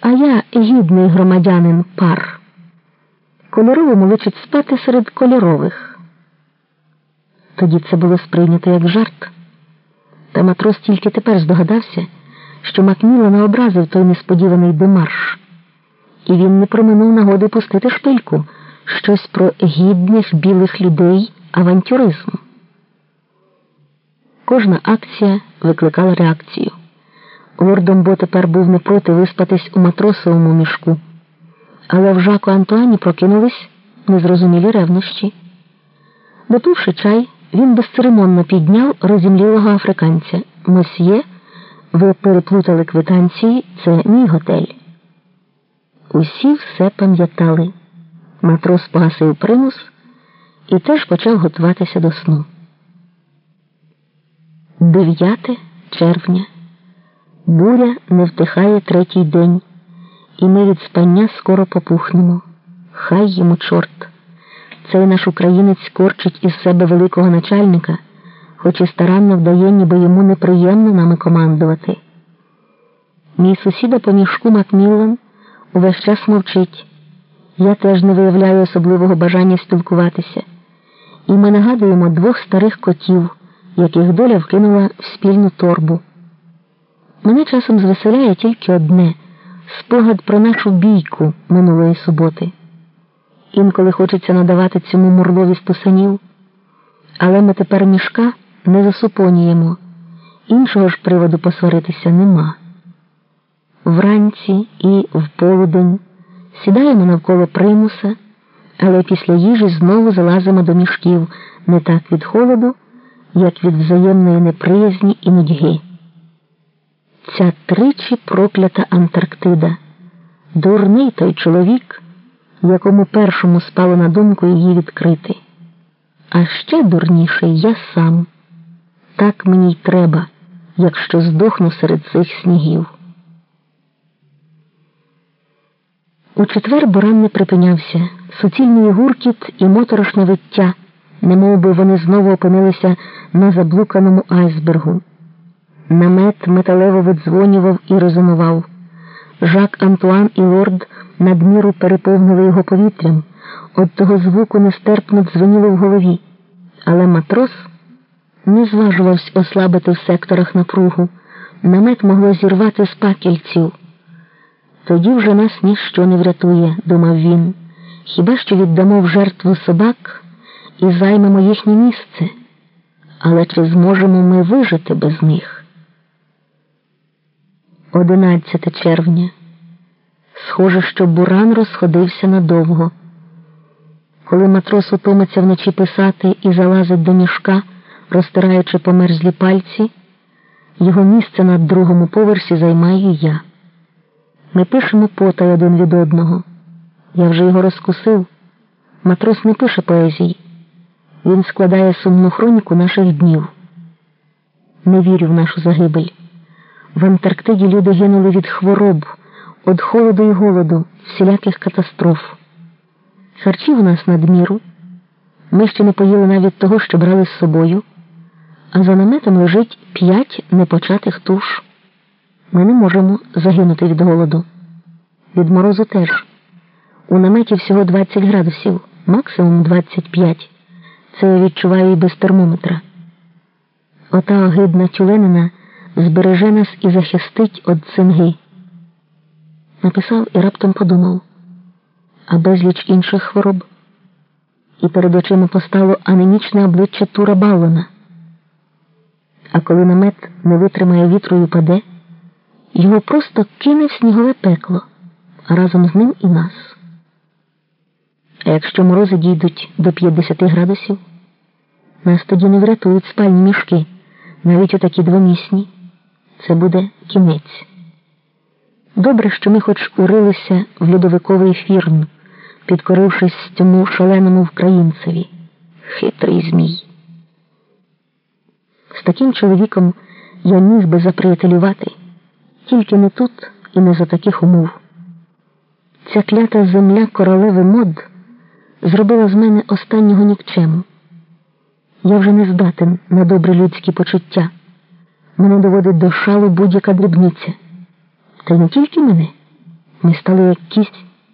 А я гідний громадянин пар. Кольоровому личить спати серед кольорових. Тоді це було сприйнято як жарт. Та матрос тільки тепер здогадався, що Макміла не образив той несподіваний демарш, і він не проминув нагоди пустити шпильку щось про гідних білих людей авантюризм. Кожна акція викликала реакцію. Лордомбо тепер був не проти виспатись у матросовому мішку, але в Жаку Антуані прокинулись незрозумілі ревнощі. Допивши чай, він безцеремонно підняв розімлілого африканця. Мосьє, ви переплутали квитанції, це мій готель. Усі все пам'ятали. Матрос погасив примус і теж почав готуватися до сну. 9 червня. Буря не втихає третій день, і ми від спання скоро попухнемо. Хай йому чорт. Цей наш українець корчить із себе великого начальника, хоч і старанно вдає, ніби йому неприємно нами командувати. Мій сусіда по мішку Макміллан увесь час мовчить. Я теж не виявляю особливого бажання спілкуватися. І ми нагадуємо двох старих котів, яких доля вкинула в спільну торбу. Мене часом звеселяє тільки одне спогад про нашу бійку минулої суботи. Інколи хочеться надавати цьому мурлові стусанів, але ми тепер мішка не засупонюємо, іншого ж приводу посваритися нема. Вранці і в полудень сідаємо навколо примуса, але після їжі знову залазимо до мішків не так від холоду, як від взаємної неприязні і нудьги. Ця тричі проклята Антарктида, дурний той чоловік, якому першому спало на думку її відкрити. А ще дурніший я сам. Так мені й треба, якщо здохну серед цих снігів. У четвер буран не припинявся, суцільний гуркіт і моторошне виття, немов би вони знову опинилися на заблуканому айсбергу. Намет металево видзвонював і резонував. Жак Антуан і лорд надміру переповнили його повітрям, от того звуку нестерпно дзвоніло в голові, але матрос не зважувався ослабити в секторах напругу. Намет могло зірвати з пакельців. Тоді вже нас ніщо не врятує, думав він. Хіба що віддамо в жертву собак і займемо їхнє місце? Але чи зможемо ми вижити без них? 11 червня. Схоже, що буран розходився надовго. Коли матрос утомиться вночі писати і залазить до мішка, розтираючи померзлі пальці, його місце на другому поверсі займаю я. Ми пишемо потай один від одного. Я вже його розкусив. Матрос не пише поезій. Він складає сумну хроніку наших днів. Не вірю в нашу загибель. В Антарктиді люди гинули від хвороб, від холоду і голоду, всіляких катастроф. Харчів у нас надміру. Ми ще не поїли навіть того, що брали з собою, а за наметом лежить п'ять непочатих туш. Ми не можемо загинути від голоду. Від морозу теж. У наметі всього 20 градусів, максимум 25. Це я відчуваю і без термометра. Ота огидна тюленина збереже нас і захистить від цинги. Написав і раптом подумав, а безліч інших хвороб. І перед очима постало анемічне обличчя Тура Баллона. А коли намет не витримає вітру і упаде, його просто кине в снігове пекло, а разом з ним і нас. А якщо морози дійдуть до 50 градусів, нас тоді не врятують спальні мішки, навіть отакі двомісні. Це буде кінець. Добре, що ми хоч урилися в льодовиковий фірн, підкорившись цьому шаленому українцеві. Хитрий Змій. З таким чоловіком я міг би заприятелювати, тільки не тут і не за таких умов. Ця клята земля королеви мод зробила з мене останнього нікчему. Я вже не здатен на добрі людські почуття. Мене доводить до шалу будь-яка дрібниця. Та й не тільки мене, Ми стали якісь